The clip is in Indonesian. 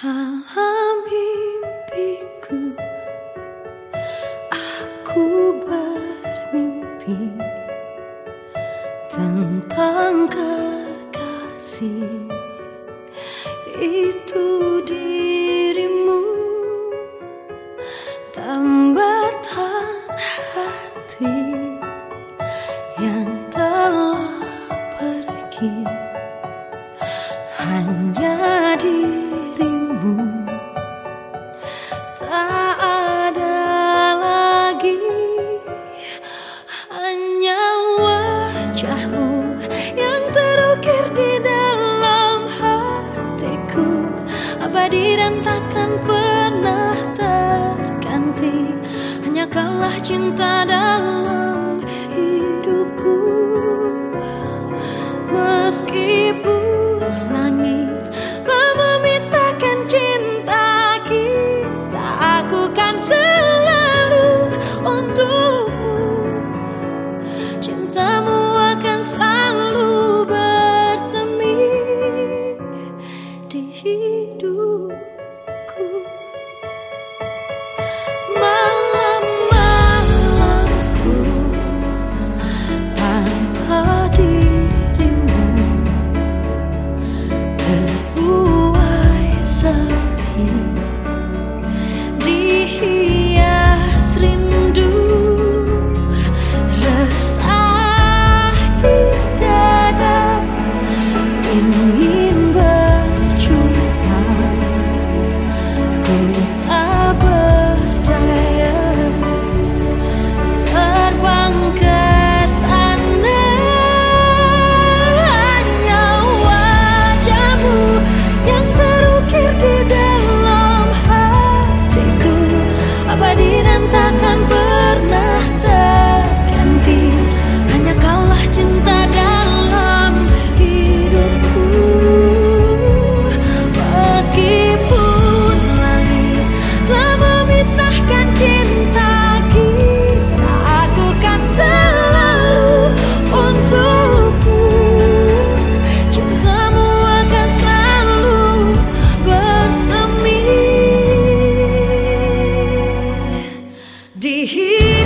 Dalam Aku bermimpi Tentang kekasih. Itu dirimu Tambatan hati Yang telah pergi. Hanya di cinta dalam hidupku. Meskipun she here.